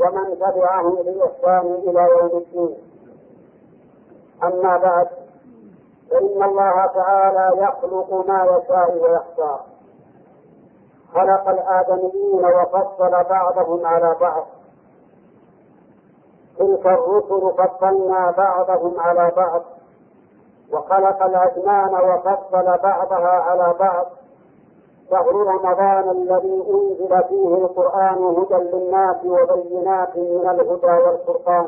ومن تبعهم بإحسان إلى يوم الدين. أما بعد فإن الله تعالى يخلق ما يشاء ويختار. خلق الآدميين وفصل بعضهم على بعض. تلك الرسل فضلنا بعضهم على بعض. وخلق الأزمان وفصل بعضها على بعض. شهر رمضان الذي أنزل فيه القرآن هدى للناس وبينات من الهدى والفرقان.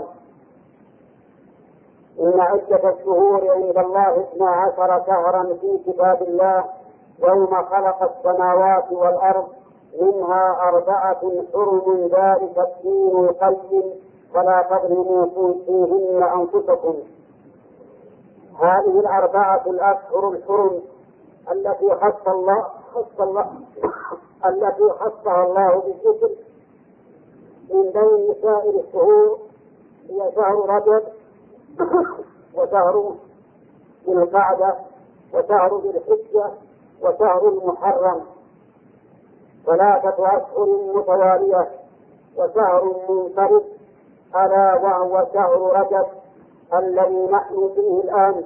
إن عدة الشهور عند الله اثنا عشر شهرا في كتاب الله يوم خلق السماوات والأرض منها أربعة حرم ذلك الدين القيم فلا تظلموا فيهن أنفسكم. هذه الأربعة الأشهر الحرم التي خص الله خص الله التي خصها الله بالذكر من بين سائر الشهور هي شهر رجب وشهر ذي القعدة وشهر ذي الحجة وشهر المحرم. ثلاثة أشهر متوالية وشهر منفرد ألا وهو شهر رجب الذي نحن فيه الآن.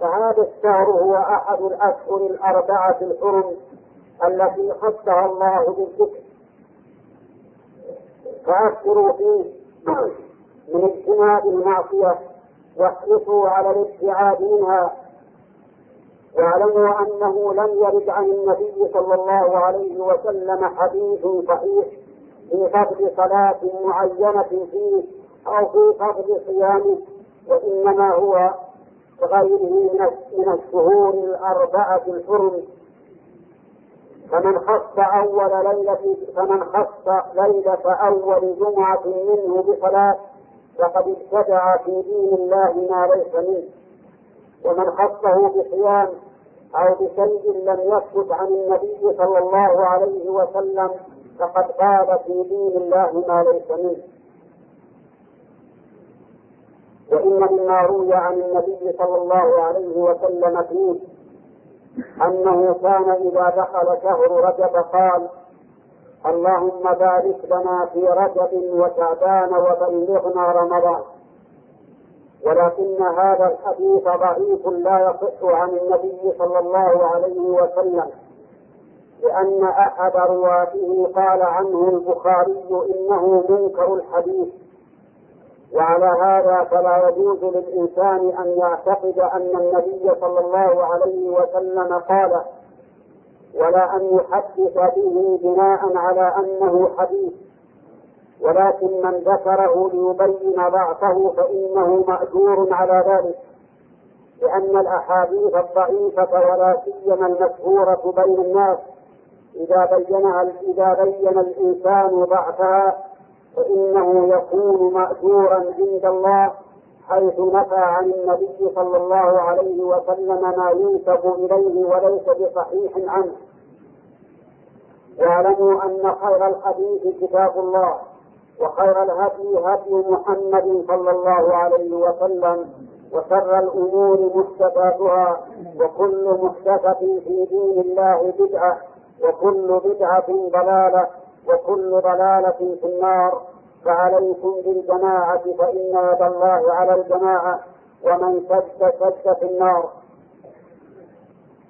فهذا الشهر هو أحد الأشهر الأربعة الحرم. التي خصها الله بالذكر. فأكثروا فيه من اجتناب المعصية واحرصوا على الابتعاد منها. واعلموا أنه لم يرد عن النبي صلى الله عليه وسلم حديث صحيح في فضل صلاة معينة فيه أو في فضل صيامه وإنما هو كغيره من الشهور الأربعة الحرم. فمن خص أول ليلة فمن خص ليلة أول جمعة منه بصلاة فقد ابتدع في دين الله ما ليس منه. ومن خصه بصيام أو بشيء لم يثبت عن النبي صلى الله عليه وسلم فقد قال في دين الله ما ليس منه. وإن مما روي عن النبي صلى الله عليه وسلم فيه أنه كان إذا دخل شهر رجب قال اللهم بارك لنا في رجب وشعبان وبلغنا رمضان. ولكن هذا الحديث ضعيف لا يصح عن النبي صلى الله عليه وسلم لأن أحد رواته قال عنه البخاري إنه منكر الحديث. وعلى هذا فلا يجوز للإنسان أن يعتقد أن النبي صلى الله عليه وسلم قال ولا أن يحدث به بناء على أنه حديث. ولكن من ذكره ليبين ضعفه فإنه مأجور على ذلك لأن الأحاديث الضعيفة ولا سيما المشهورة بين الناس إذا بينها إذا بين الإنسان ضعفها فإنه يكون مأجورا عند الله حيث نفى عن النبي صلى الله عليه وسلم ما ينسب إليه وليس بصحيح عنه. واعلموا أن خير الحديث كتاب الله وخير الهدي هدي محمد صلى الله عليه وسلم وشر الأمور محدثاتها وكل محدثة في دين الله بدعة وكل بدعة ضلالة وكل ضلالة في النار. فعليكم بالجماعة فإن يد الله على الجماعة. ومن سد سد في النار.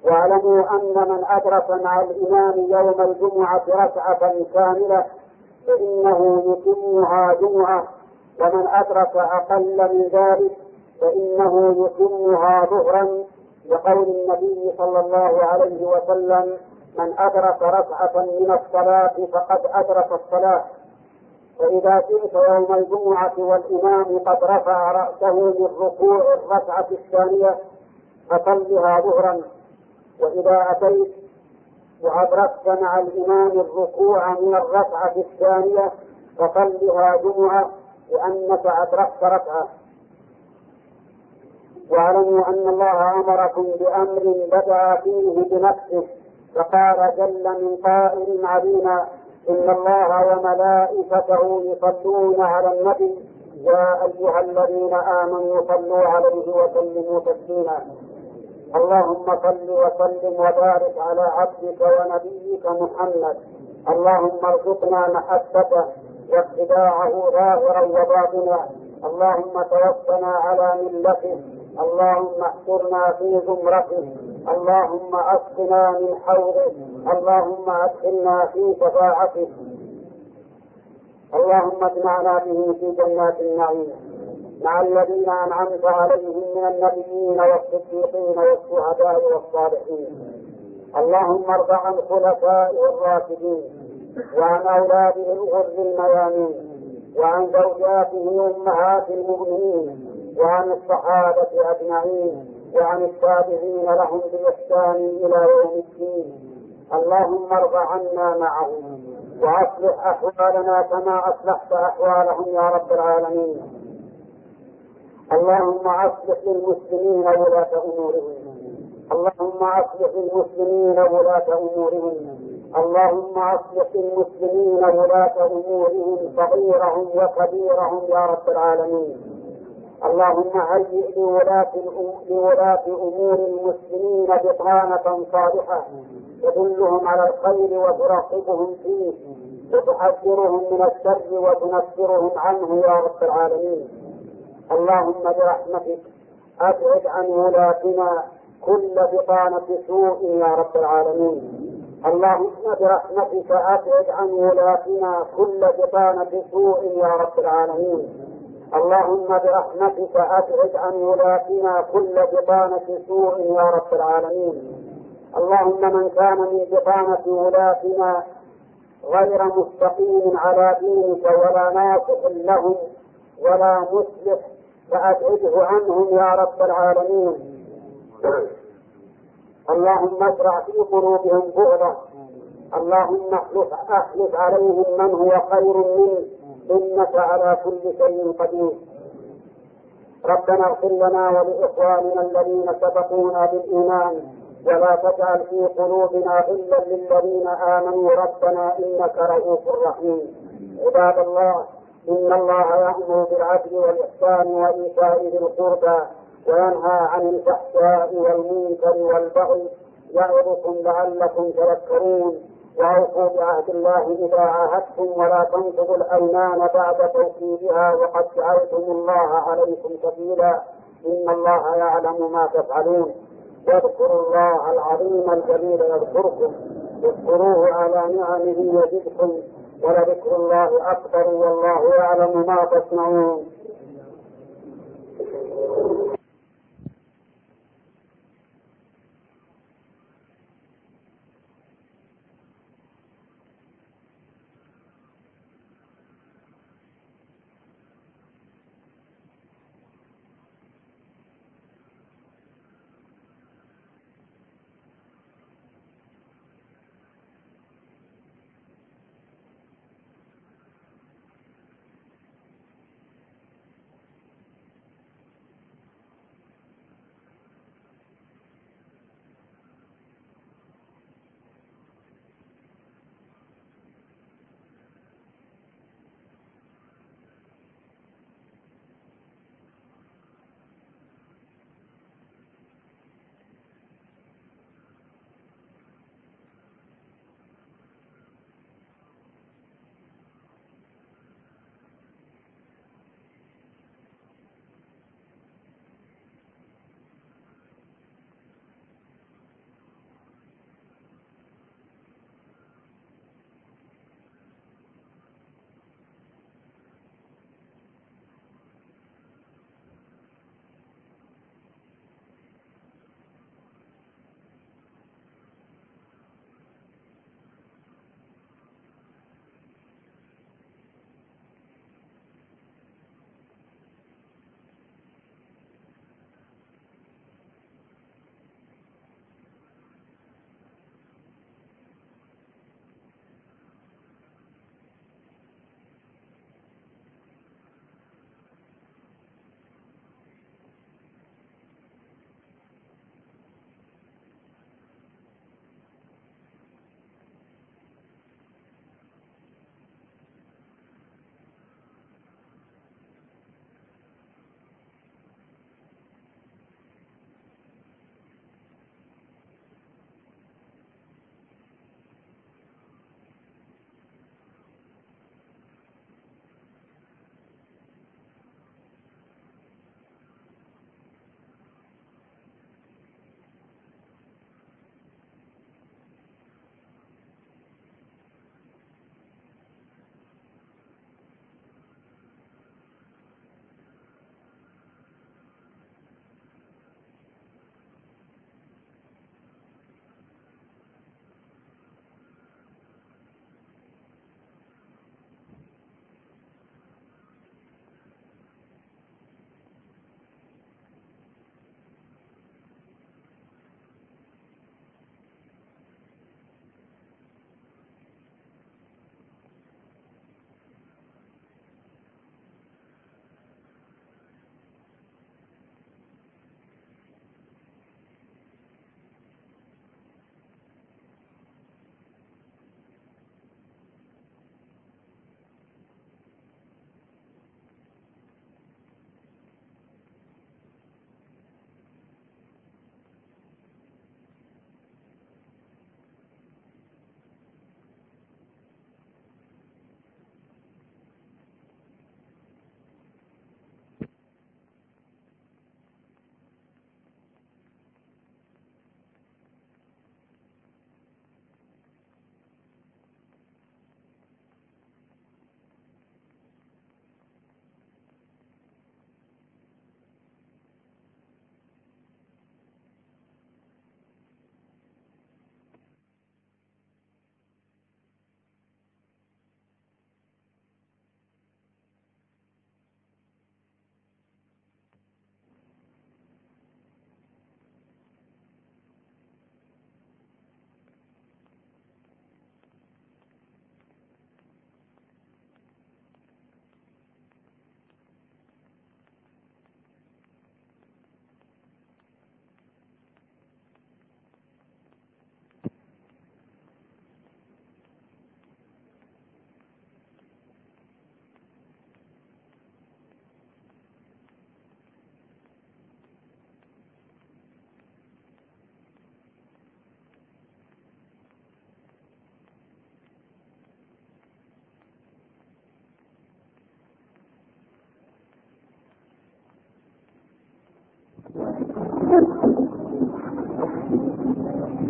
واعلموا أن من أدرك مع الإمام يوم الجمعة ركعة كاملة فإنه يتمها جمعة. ومن أدرك أقل من ذلك فإنه يتمها ظهرا. لقول النبي صلى الله عليه وسلم من أدرك ركعة من الصلاة فقد أدرك الصلاة. فإذا جئت يوم الجمعة والإمام قد رفع رأسه من ركوع الركعة الثانية فصلها ظهرا. وإذا أتيت وأدركت مع الإمام الركوع من الركعة الثانية فصلها جمعة لأنك أدركت ركعة واعلموا أن الله أمركم بأمر بدأ فيه بنفسه. فقال جل من قائل علينا إن الله وملائكته يصلون على النبي يا أيها الذين آمنوا صلوا عليه وسلموا تسليما. اللهم صل وسلم وبارك على عبدك ونبيك محمد. اللهم ارزقنا محبته واتباعه ظاهرا وباطنا. اللهم توفنا على ملته. اللهم احشرنا في زمرته. اللهم أسقنا من حوضه اللهم أدخلنا في شفاعته اللهم اجمعنا به في جنات النعيم. مع الذين أنعمت عليهم من النبيين والصديقين والشهداء والصالحين. اللهم ارض عن خلفائه الراشدين وعن اولاده الغر الميامين وعن زوجاته أمهات المؤمنين وعن الصحابة أجمعين. وعن التابعين لهم بإحسان إلى يوم الدين. اللهم ارض عنا معهم وأصلح أحوالنا كما أصلحت أحوالهم يا رب العالمين. اللهم أصلح للمسلمين ولاة أمورهم. اللهم أصلح للمسلمين ولاة أمورهم. اللهم أصلح للمسلمين ولاة أمورهم صغيرهم وكبيرهم يا رب العالمين. اللهم هيئ لولاة لولاة أمور المسلمين بطانة صالحة تدلهم على الخير وتراقبهم فيه وتحذرهم من الشر وتنفرهم عنه يا رب العالمين. اللهم برحمتك أبعد عن ولاتنا كل بطانة سوء يا رب العالمين. اللهم برحمتك أبعد عن ولاتنا كل بطانة سوء يا رب العالمين. اللهم برحمتك ابعد عن ولاتنا كل بطانة سوء يا رب العالمين. اللهم من كان من بطانة ولاتنا غير مستقيم على دينك ولا ناصح لهم ولا مصلح فأبعده عنهم يا رب العالمين. اللهم اشرع في قلوبهم بغضة. اللهم احلف عليهم من هو خير منه إنك على كل شيء قدير. ربنا اغفر لنا ولإخواننا الذين سبقونا بالإيمان ولا تجعل في قلوبنا غلا للذين آمنوا. ربنا إنك رؤوف رحيم. عباد الله إن الله يأمر بالعدل والإحسان وإيتاء ذي القربى وينهى عن الفحشاء والمنكر والبغي يعظكم لعلكم تذكرون. وأوفوا بعهد الله إذا عاهدتم ولا تنقضوا الأيمان بعد توكيدها وقد جعلتم الله عليكم كفيلا إن الله يعلم ما تفعلون. واذكروا الله العظيم الجليل يذكركم. اذكروه على نعمه يزدكم. ولذكر الله أكبر والله يعلم ما تصنعون.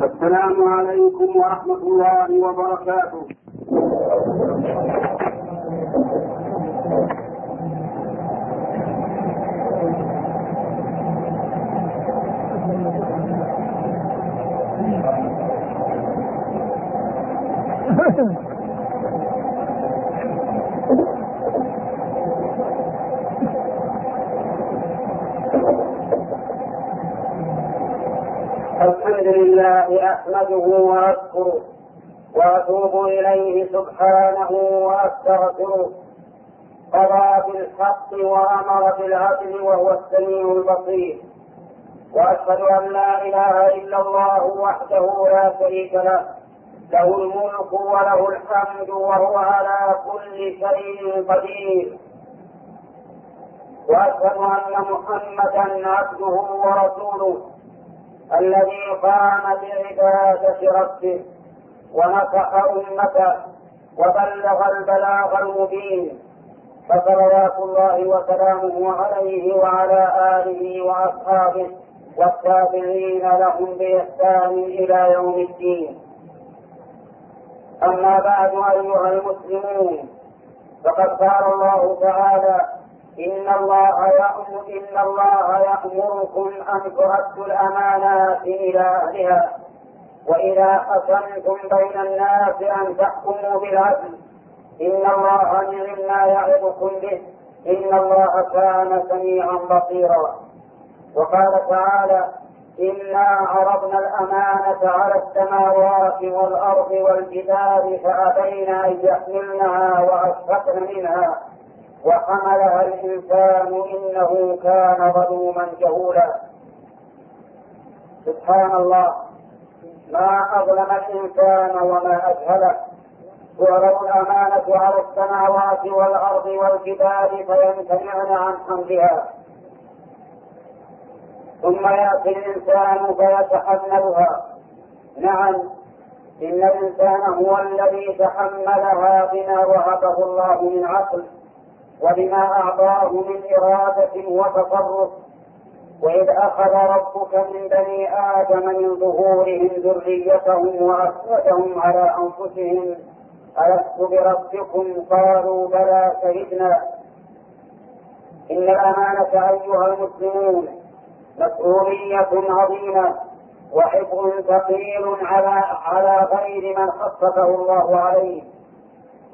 السلام عليكم ورحمة الله وبركاته. الحمد لله احمده واشكره وأتوب إليه سبحانه وأستغفره. قضى بالحق وأمر بالعدل وهو السميع البصير. وأشهد أن لا إله إلا الله وحده لا شريك له. له الملك وله الحمد وهو على كل شيء قدير. وأشهد أن محمدا عبده ورسوله. الذي قام بعباده ربه ونصح أمته وبلغ البلاغ المبين فصلوات الله وسلامه عليه وعلى آله وأصحابه والتابعين لهم بإحسان إلى يوم الدين. أما بعد أيها المسلمون فقد قال الله تعالى إن الله يأمر إن الله يأمركم أن تؤدوا الأمانات إلى أهلها. وإذا حكمتم بين الناس أن تحكموا بالعدل. إن الله نعم ما يعظكم به. إن الله كان سميعا بصيرا. وقال تعالى إنا عرضنا الأمانة على السماوات والأرض والجبال فأبين أن يحملنها وأشفقن منها. وحملها الإنسان إنه كان ظلوما جهولا. سبحان الله. ما أظلم الإنسان وما أجهله تعرض الأمانة على السماوات والأرض والجبال فيمتنعن عن حملها ثم يأتي الإنسان فيتحملها. نعم. إن الإنسان هو الذي تحملها بما وهبه الله من عقل. وبما أعطاه من إرادة وتصرف. وإذ أخذ ربك من بني آدم من ظهورهم ذريتهم وأشهدهم على أنفسهم. ألست بربكم؟ قالوا بلى شهدنا. إن الأمانة أيها المسلمون مسؤولية عظيمة وحفظ ثقيل على على غير من خصصه الله عليه.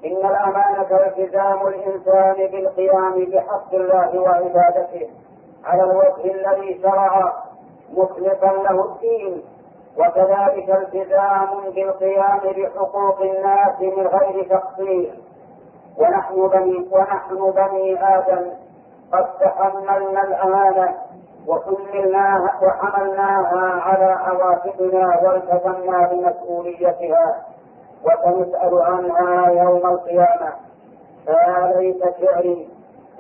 إن الأمانة التزام الإنسان بالقيام بحق الله وعبادته على الوجه الذي شرع مخلصا له الدين وكذلك التزام بالقيام بحقوق الناس من غير تقصير. ونحن بني ونحن بني آدم قد تحملنا الأمانة وحملناها وحملناها على عواقبنا والتزمنا بمسؤوليتها. وسنسأل عنها يوم القيامة. فيا ليت شعري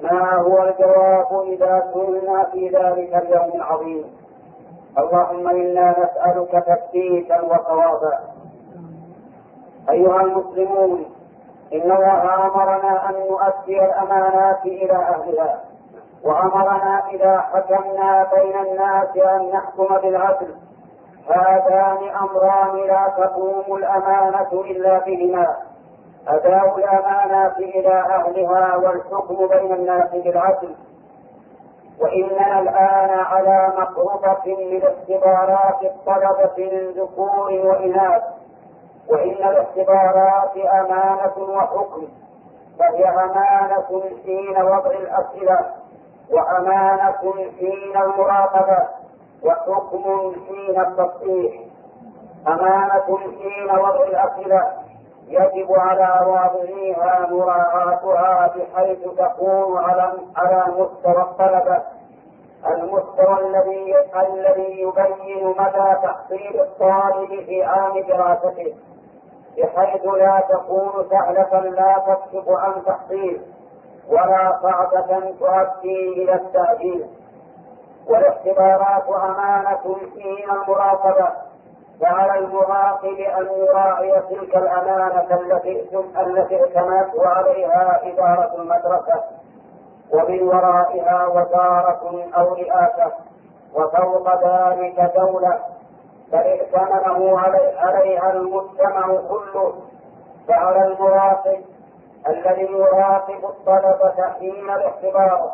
ما هو الجواب إذا سئلنا في ذلك اليوم العظيم؟ اللهم إنا نسألك تثبيتا وصوابا. أيها المسلمون إن الله أمرنا أن نؤدي الأمانات إلى أهلها وأمرنا إذا حكمنا بين الناس أن نحكم بالعدل هذان أمران لا تقوم الأمانة إلا بهما. أداء الأمانة إلى أهلها والحكم بين الناس بالعدل. وإننا الآن على مقربة من اختبارات الطلبة من ذكور وإناث وإن الاختبارات أمانة وحكم. فهي أمانة حين وضع الأسئلة. وأمانة حين المراقبة. وحكم حين التصحيح. أمانة حين وضع الأسئلة يجب على واضعيها مراعاتها بحيث تكون على على مستوى الطلبة. المستوى الذي الذي يبين مدى تحصيل الطالب في عام دراسته بحيث لا تكون سهلة لا تكشف عن تحصيل ولا صعبة تؤدي إلى التأجيل. والاختبارات أمانة حين المراقبة فعلى المراقب أن يراعي تلك الأمانة التي التي ائتمت وعليها إدارة المدرسة ومن ورائها وزارة أو رئاسة وفوق ذلك دولة بل ائتمنه عليها المجتمع كله فعلى المراقب الذي يراقب الطلبة حين الاختبار.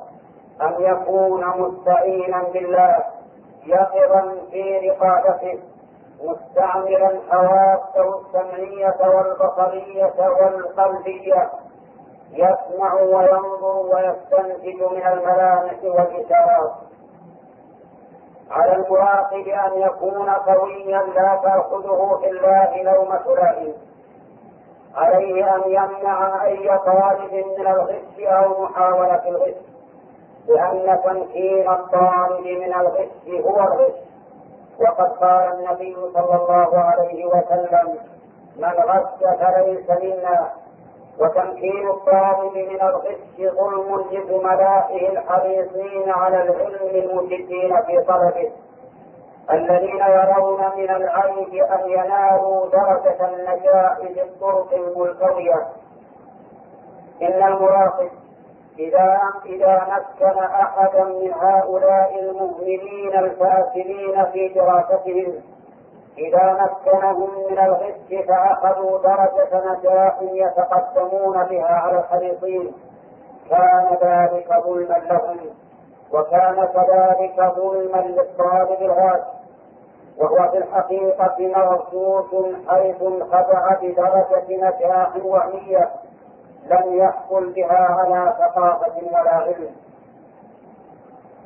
أن يكون مستعينا بالله يقظا في رقابته مستعملا حواسه السمعية والبصرية والقلبية يسمع وينظر ويستنتج من الملامح والإشارات. على المراقب أن يكون قويا لا تأخذه في الله لومة لائم. عليه أن يمنع أي طالب من الغش أو محاولة الغش. لأن تمكين الطالب من الغش هو الغش. وقد قال النبي صلى الله عليه وسلم من غش فليس منا. وتمكين الطالب من الغش ظلم لزملائه الحريصين على العلم المجدين في طلبه. الذين يرون من العيب أن ينالوا درجة النجاح بالطرق الملتوية. إن المراقب إذا إذا مكن أحدا من هؤلاء المهملين الفاسدين في دراستهم إذا مكنهم من الغش فأخذوا درجة نجاح يتقدمون بها على الحريصين. كان ذلك ظلما لهم وكان كذلك ظلما للطالب الغاش. وهو في الحقيقة مرصوص حيث انخدع بدرجة نجاح وهمية لم يحصل بها على ثقافة ولا علم.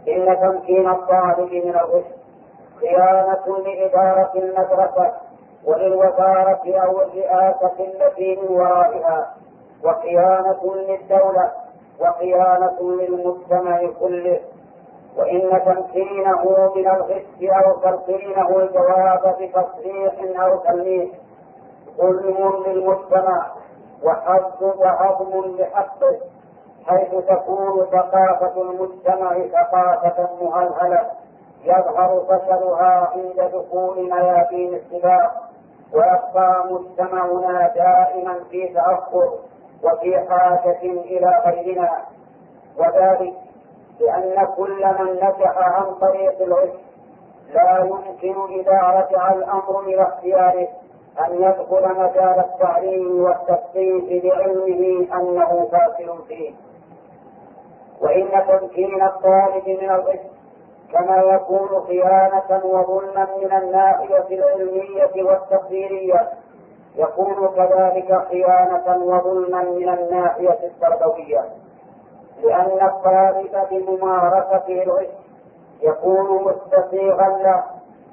إن تمكين الطالب من الغش خيانة لإدارة المدرسة وللوزارة أو الرئاسة التي من ورائها وخيانة للدولة وخيانة للمجتمع كله. وإن تمكينه من الغش أو تلقينه الجواب بتصريح أو تلميح ظلم للمجتمع. وهضم لحقه حيث تكون ثقافة المجتمع ثقافة مهلهلة يظهر فشلها عند دخول ميادين السباق ويبقى مجتمعنا دائما في تأخر وفي حاجة إلى غيرنا. وذلك لأن كل من نجح عن طريق العلم لا يمكن إذا رجع الأمر إلى اختياره. أن يدخل مجال التعليم والتثقيف بعلمه أنه فاشل فيه. وإن تمكين الطالب من الغش كما يكون خيانة وظلما من الناحية العلمية والتقديرية يكون كذلك خيانة وظلما من الناحية التربوية. لأن الطالب بممارسته الغش يكون مستسيغا له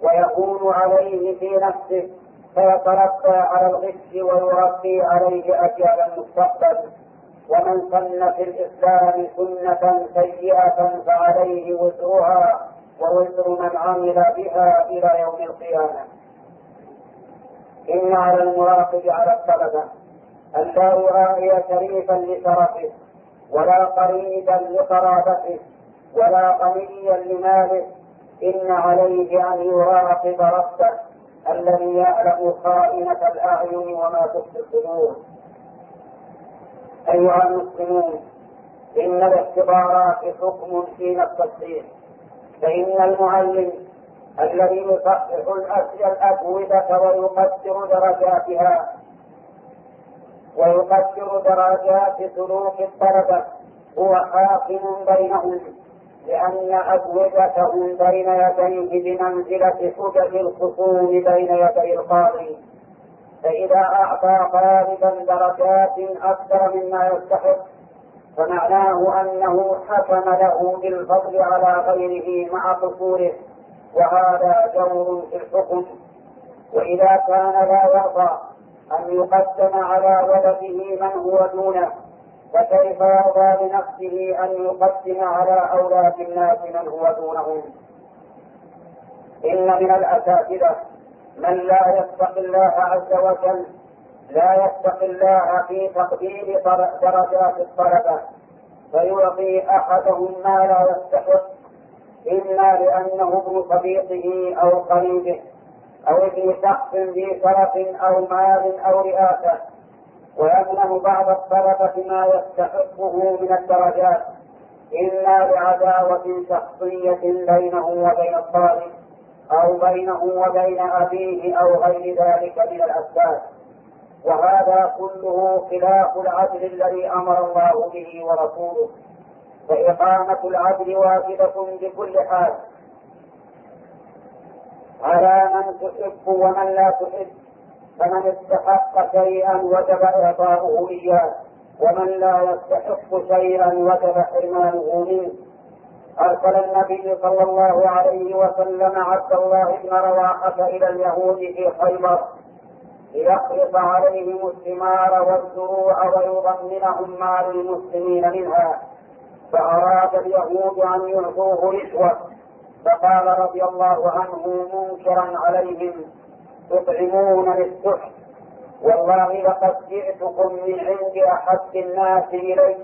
ويكون عليه في نفسه فيتربى على الغش ويربي عليه أجيال المستقبل ومن سن في الإسلام سنة سيئة فعليه وزرها ووزر من عمل بها إلى يوم القيامة. إن على المراقب على الطلبة أن لا يراعي شريفا لشرفه ولا قريبا لقرابته ولا غنيا لماله. إن عليه أن يراقب ربه. الذي يعلم خائنة الأعين وما تخفي الصدور. أيها المسلمون إن الاختبارات حكم حين التصحيح فإن المعلم الذي يصحح الأجوبة ويقدر درجاتها ويقدر درجات سلوك الطلبة هو حاكم بينهم. لأن أجوبتهم بين يديه بمنزلة حجج الخصوم بين يدي القاضي. فإذا أعطى طالبا درجات أكثر مما يستحق فمعناه أنه حكم له بالفضل على غيره مع قصوره وهذا جور في الحكم. وإذا كان لا يرضى أن يقدم على ولده من هو دونه فكيف يرضى لنفسه أن يقدم على أولاد الناس من هو دونهم؟ إن من الأساتذة من لا يتقي الله عز وجل لا يتقي الله في تقدير درجات الطلبة فيعطي أحدهم ما لا يستحق إما لأنه ابن صديقه أو قريبه أو ابن شخص ذي شرف أو مال أو رئاسة. ويمنع بعض الطلبة ما يستحقه من الدرجات إما لعداوة شخصية بينه وبين الطالب أو بينه وبين أبيه أو غير ذلك من الأسباب. وهذا كله خلاف العدل الذي أمر الله به ورسوله. فإقامة العدل واجبة بكل حال. على من تحب ومن لا تحب. فمن استحق شيئا وجب إعطاؤه إياه ومن لا يستحق شيئا وجب حرمانه منه. أرسل النبي صلى الله عليه وسلم عبد الله بن رواحة إلى اليهود في خيبر ليخلص عليهم الثمار والزروع ويضمنهم مال المسلمين منها. فأراد اليهود أن يعطوه رشوة فقال رضي الله عنه منكرا عليهم. تطعمون للسحت. والله لقد جئتكم من عند أحب الناس إلي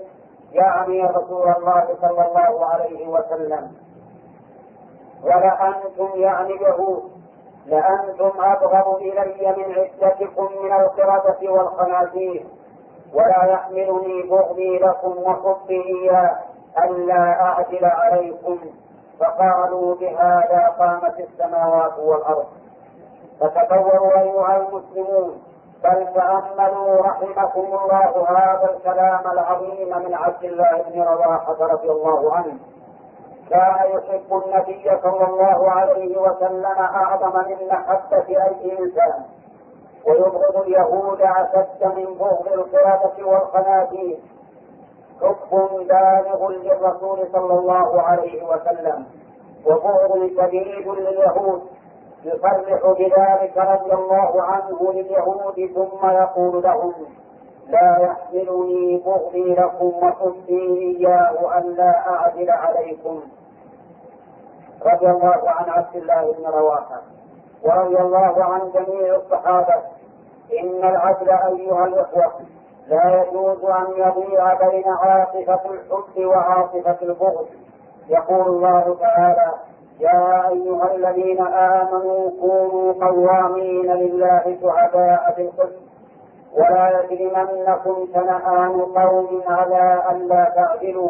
يعني رسول الله صلى الله عليه وسلم. ولأنتم يعني اليهود. لأنتم أبغض إلي من عدتكم من القردة والخنازير. ولا يحملني بغضي لكم وحبي إياه. ألا أعدل عليكم. فقالوا بهذا قامت السماوات والأرض. فتطوروا أيها المسلمون. بل تأملوا رحمكم الله هذا الكلام العظيم من عبد الله بن رواحة رضي الله عنه. كان يحب النبي صلى الله عليه وسلم أعظم من محبة أي إنسان. ويبغض اليهود أشد من بغض القردة والخنازير. حب بالغ للرسول صلى الله عليه وسلم. وبغض شديد لليهود. يصرح بذلك رضي الله عنه لليهود ثم يقول لهم لا يحملني بغضي لكم وحبي إياه أن لا أعدل عليكم. رضي الله عن عبد الله بن رواحة. ورضي الله عن جميع الصحابة. إن العدل أيها الإخوة لا يجوز أن يضيع بين عاطفة الحب وعاطفة البغض. يقول الله تعالى يا أيها الذين آمنوا كونوا قوامين لله شهداء بالقسط ولا يجرمنكم شنآن قوم على ألا تعدلوا.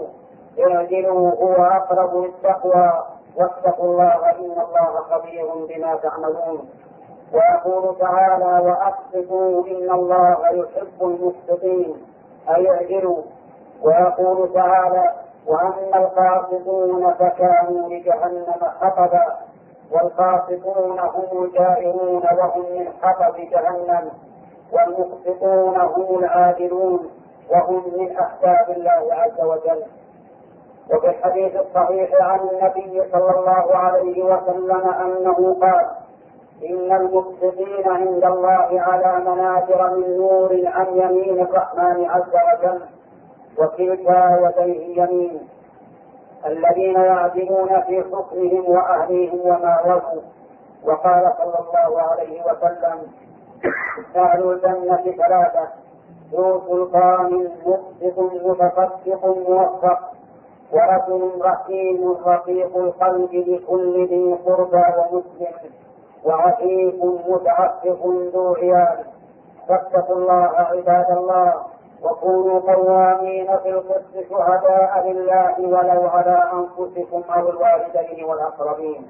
اعدلوا هو أقرب للتقوى واتقوا الله إن الله خبير بما تعملون. ويقول تعالى وأقسطوا إن الله يحب المقسطين أي اعدلوا. ويقول تعالى وأما القاسطون فكانوا لجهنم حطبا والقاسطون هم الجائرون وهم من حطب جهنم والمقسطون هم العادلون وهم من أحباب الله عز وجل. وفي الحديث الصحيح عن النبي صلى الله عليه وسلم أنه قال إن المقسطين عند الله على منابر من نور عن يمين الرحمن عز وجل. وكلتا يديه يمين الذين يعدلون في حكمهم وأهليهم وما ولوا وقال صلى الله عليه وسلم أهل الجنة ثلاثة ذو سلطان مقسط متصدق موفق ورجل رحيم رقيق القلب لكل ذي قربى ومسلم وعفيف متعفف ذو عيال. فاتقوا الله عباد الله. وكونوا قوامين في القسط شهداء لله ولو على أنفسكم أو الوالدين والأقربين.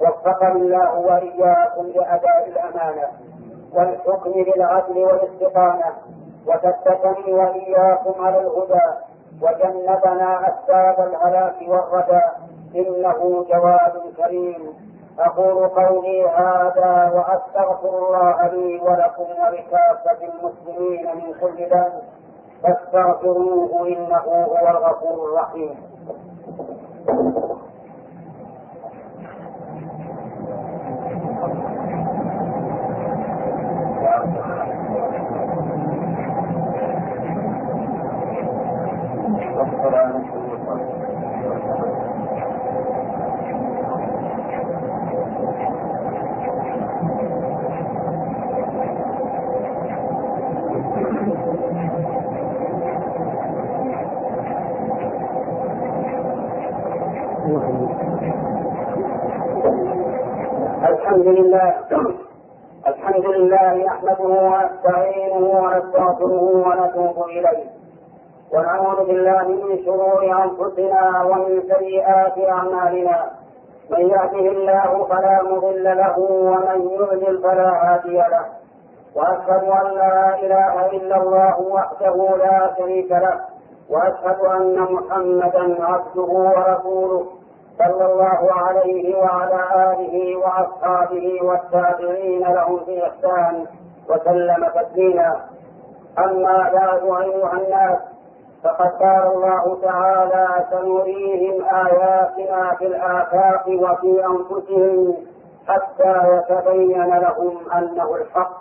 وفقني الله وإياكم لأداء الأمانة والحكم بالعدل والاستقامة. وثبتني وإياكم على الهدى. وجنبنا أسباب الهلاك والردى إنه جواد كريم. أقول قولي هذا وأستغفر الله لي ولكم ولكافة المسلمين من كل ذنب. فاستغفروه إنه هو الغفور الرحيم. ونعوذ بالله من شرور أنفسنا ومن سيئات أعمالنا. من يهده الله فلا مضل له ومن يضلل فلا هادي له. وأشهد أن لا إله إلا الله وحده لا شريك له. وأشهد أن محمدا عبده ورسوله صلى الله عليه وعلى آله وأصحابه والتابعين لهم في إحسان وسلم تسليما. أما بعد أيها الناس فقد قال الله تعالى سنريهم آياتنا في الآفاق وفي أنفسهم حتى يتبين لهم أنه الحق.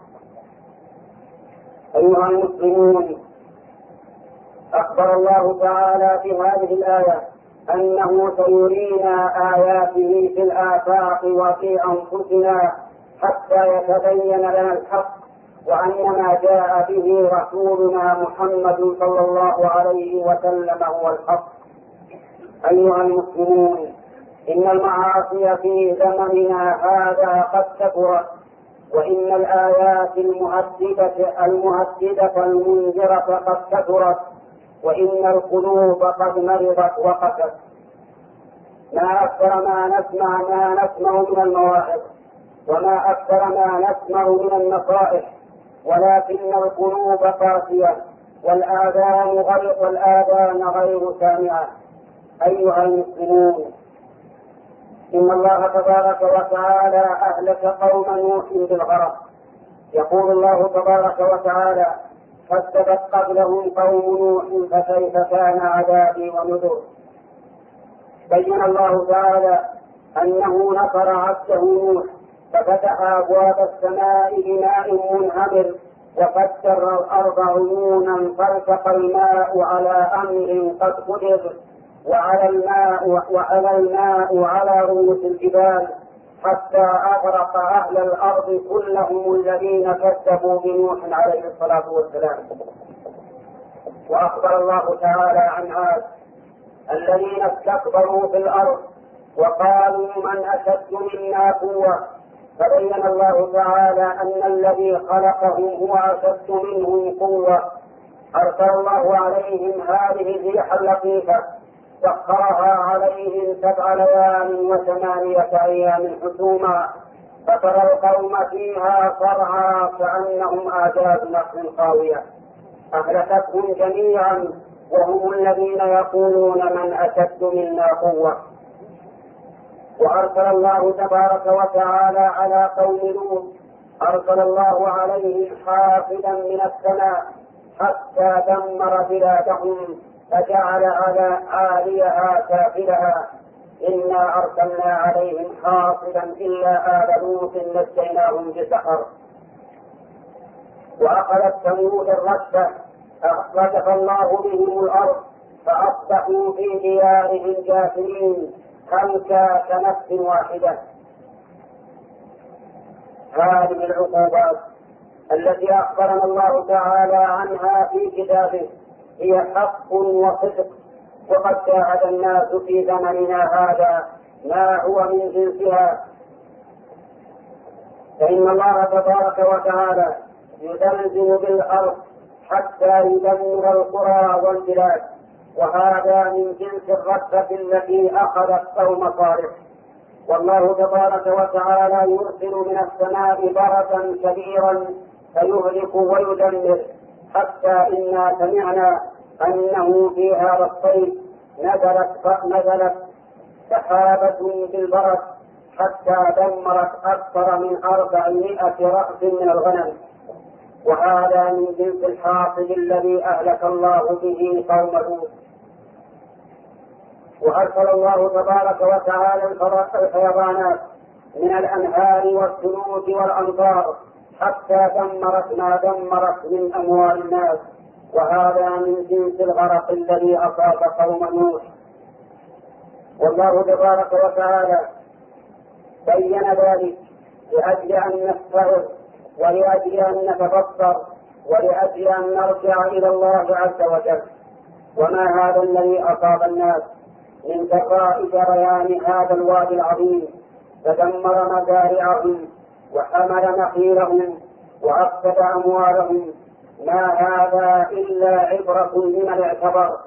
أيها المسلمون أخبر الله تعالى في هذه الآية أنه سيرينا آياته في الآفاق وفي أنفسنا حتى يتبين لنا الحق. وأن ما جاء به رسولنا محمد صلى الله عليه وسلم هو الحق. أيها المسلمون إن المعاصي في زمننا هذا قد كثرت وإن الآيات المهددة المهددة المنذرة قد كثرت وإن القلوب قد مرضت وقست ما أكثر ما نسمع ما نسمع من المواعظ وما أكثر ما نسمع من النصائح. ولكن القلوب قاسية والآذان غير والآذان غير سامعة. أيها المسلمون إن الله تبارك وتعالى أهلك قوم نوح بالغرق. يقول الله تبارك وتعالى كذبت قبلهم قوم نوح فكيف كان عذابي ونذر. بين الله تعالى أنه نصر عبده نوح. ففتح أبواب السماء بماء منهمر وفجر الأرض عيونا فالتقى الماء على أمر قد قدر وعلى الماء وعلى الماء على رؤوس الجبال حتى أغرق أهل الأرض كلهم الذين كذبوا بنوح عليه الصلاة والسلام. وأخبر الله تعالى عن عاد الذين استكبروا في الأرض وقالوا من أشد منا قوة؟ فبين الله تعالى أن الذي خلقهم هو أشد منهم قوة. أرسل الله عليهم هذه الريح اللطيفة. سخرها عليهم سبع ليال وثمانية أيام حسوما. فترى القوم فيها صرعى كأنهم آجاز نخل خاوية أهلكتهم جميعا وهم الذين يقولون من أشد منا قوة. وأرسل الله تبارك وتعالى على قوم لوط أرسل الله عليهم حافظا من السماء حتى دمر بلادهم فجعل على عاليها سافلها. إنا أرسلنا عليهم حاصبا إلا آل لوط نجيناهم بسحر. وأخذت ثمود الرشة أخرجف الله بهم الأرض فأصبحوا في ديارهم جاثمين. خمسة كنفس واحدة. هذه العقوبات التي أخبرنا الله تعالى عنها في كتابه هي حق وصدق. وقد شاهد الناس في زمننا هذا ما هو من جنسها. فإن الله تبارك وتعالى يزلزل بالأرض حتى يدمر القرى والبلاد. وهذا من جنس الرتبة التي أخذت قوم صالح والله تبارك وتعالى يرسل من السماء بركا كبيرا فيهلك ويدمر. حتى إنا سمعنا أنه في هذا الصيف نزلت نزلت سحابة بالبرد حتى دمرت أكثر من أربعمائة رأس من الغنم. وهذا من جنس الحاصل الذي أهلك الله به قوم لوط وأرسل الله تبارك وتعالى الفيضانات من الأنهار والثلوج والأمطار حتى دمرت ما دمرت من أموال الناس. وهذا من جنس الغرق الذي أصاب قوم نوح. والله تبارك وتعالى بين ذلك لأجل أن نستعظ ولأجل أن نتبصر ولأجل أن نرجع إلى الله عز وجل. وما هذا الذي أصاب الناس من جراء جريان هذا الوادي العظيم؟ فدمر مزارعهم وحمل نخيلهم وأفسد أموالهم. ما هذا إلا عبرة لمن اعتبر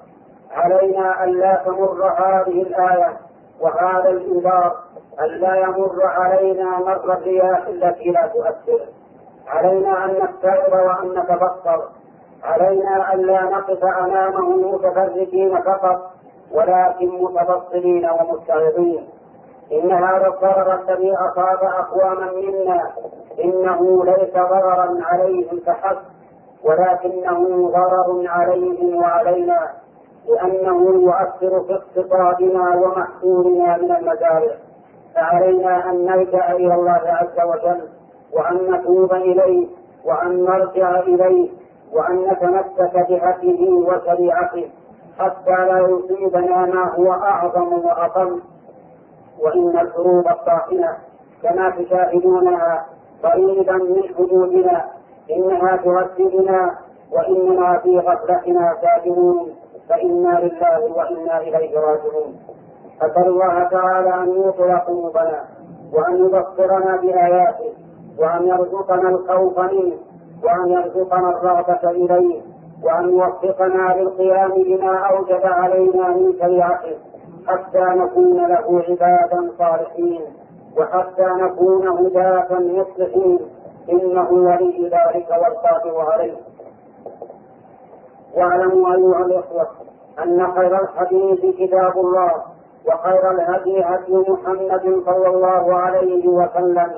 علينا ألا تمر هذه الآية وهذا الإنذار ألا يمر علينا مر الرياح التي لا تؤثر. علينا أن نستعر وأن نتبصر. علينا ألا نقف أمامه متفرجين فقط ولكن متبصرين ومستعرضين إن هذا الضرر الذي أصاب أقواما منا. إنه ليس ضررا عليهم فحسب ولكنه ضرر عليهم وعلينا. لأنه يؤثر في اقتصادنا ومحصولنا من المزارع فعلينا أن نلجأ إلى الله عز وجل. وأن نتوب إليه وأن نرجع إليه وأن نتمسك بهديه وشريعته حتى لا يصيبنا ما هو أعظم وأقل. وإن الحروب الطاحنة كما تشاهدونها قريبا من حدودنا إنها تهددنا وإننا في غفلتنا ساجدون. فإنا لله وإنا إليه راجعون. أسأل الله تعالى أن يوصل قلوبنا وأن يبصرنا بآياته وأن يرزقنا الخوف منه وأن يرزقنا الرغبة إليه وأن يوفقنا للقيام بما أوجب علينا من شريعته حتى نكون له عبادا صالحين وحتى نكون هداة مصلحين إنه ولي ذلك والقادر عليه. واعلموا أيها الإخوة أن خير الحديث كتاب الله وخير الهدي هدي محمد صلى الله عليه وسلم.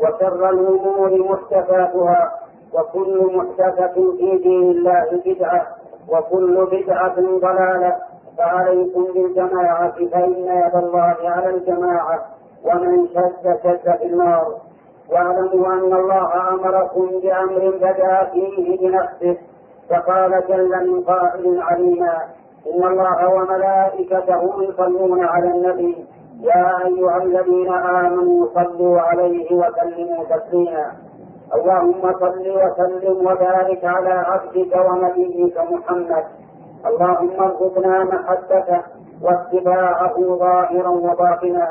وشر الأمور محدثاتها وكل محدثة في دين الله بدعة وكل بدعة ضلالة. فعليكم بالجماعة فإن يد الله على الجماعة ومن شد شد في النار. واعلموا أن الله أمركم بأمر بدأ فيه بنفسه فقال جل من قائل عليما إن الله وملائكته يصلون على النبي يا أيها الذين آمنوا صلوا عليه وسلموا تسليما. اللهم صل وسلم وبارك على عبدك ونبيك محمد. اللهم ارزقنا محبته واتباعه ظاهرا وباطنا.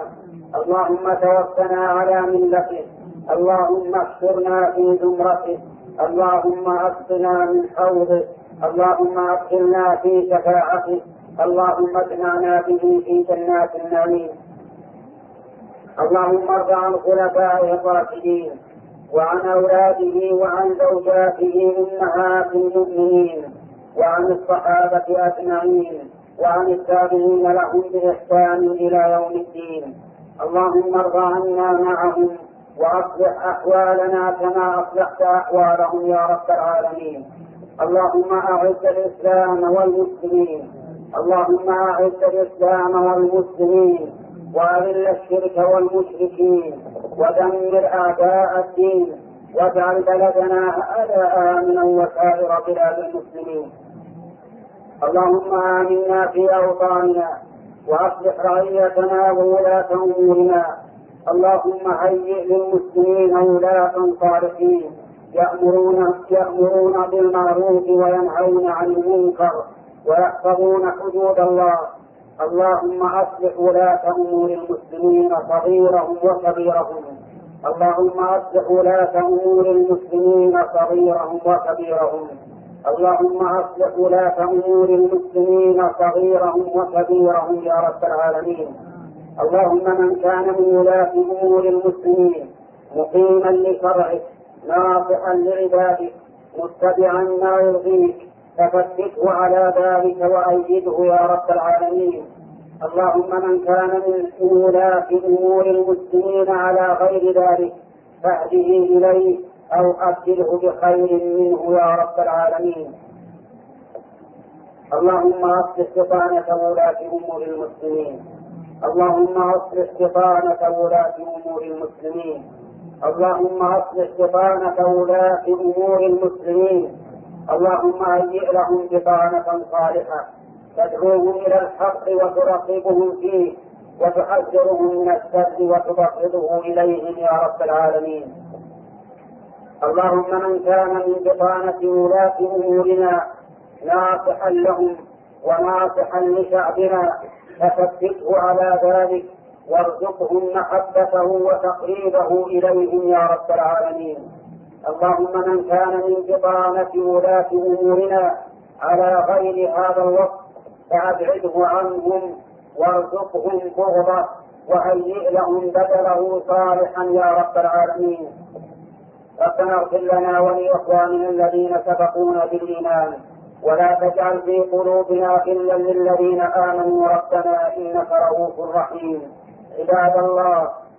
اللهم توفنا على ملته. اللهم احشرنا في زمرته. اللهم أسقنا من حوضه. اللهم أدخلنا في شفاعته. اللهم اجمعنا به في جنات النعيم. اللهم ارض عن خلفائه الراشدين وعن أولاده وعن زوجاته امهات المؤمنين وعن الصحابة أجمعين وعن التابعين لهم بإحسان إلى يوم الدين. اللهم ارض عنا معهم وأصلح أحوالنا كما أصلحت أحوالهم يا رب العالمين. اللهم أعز الإسلام والمسلمين. اللهم أعز الإسلام والمسلمين. واذل الشرك والمشركين ودمر اعداء الدين واجعل بلدنا هذا آمنا وسائر بلاد المسلمين. اللهم آمنا في أوطاننا وأصلح رعيتنا وولاة أمورنا. اللهم هيئ للمسلمين ولاة صالحين يأمرون يأمرون بالمعروف وينهون عن المنكر ويحفظون حدود الله. اللهم أصلح ولاة أمور المسلمين صغيرهم وكبيرهم. اللهم أصلح ولاة أمور المسلمين صغيرهم وكبيرهم. اللهم أصلح ولاة أمور المسلمين صغيرهم وكبيرهم يا رب العالمين. اللهم من كان من ولاة أمور المسلمين مقيما لشرعك ناصحا لعبادك متبعا ما يرضيك فثبته على ذلك وأيده يا رب العالمين. اللهم من كان من ولاة أمور المسلمين على غير ذلك فاهده إليه أو أبدله بخير منه يا رب العالمين. اللهم أصلح بطانة ولاة أمور المسلمين. اللهم أصلح بطانة ولاة أمور المسلمين. اللهم أصلح بطانة ولاة أمور المسلمين. اللهم هيئ لهم بطانة صالحة. تدعوهم إلى الحق وترقبهم فيه وتحذرهم من الشر وتبغضه إليهم يا رب العالمين. اللهم من كان من بطانة ولاة أمورنا ناصحا لهم وناصحا لشعبنا فثبته على ذلك وارزقهم محبته وتقريبه إليهم يا رب العالمين. اللهم من كان من بطانة ولاة أمورنا على غير هذا الوقت فأبعده عنهم وارزقهم بغضة وهيئ لهم بدله صالحا يا رب العالمين. ربنا اغفر لنا ولإخواننا الذين سبقونا بالإيمان. ولا تجعل في قلوبنا غلا للذين آمنوا ربنا إنك رؤوف رحيم. عباد الله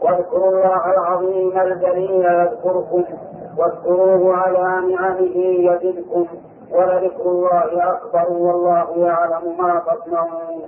واذكروا الله العظيم الجليل يذكركم واذكروه على نعمه يزدكم ولذكر الله أكبر والله يعلم ما تصنعون.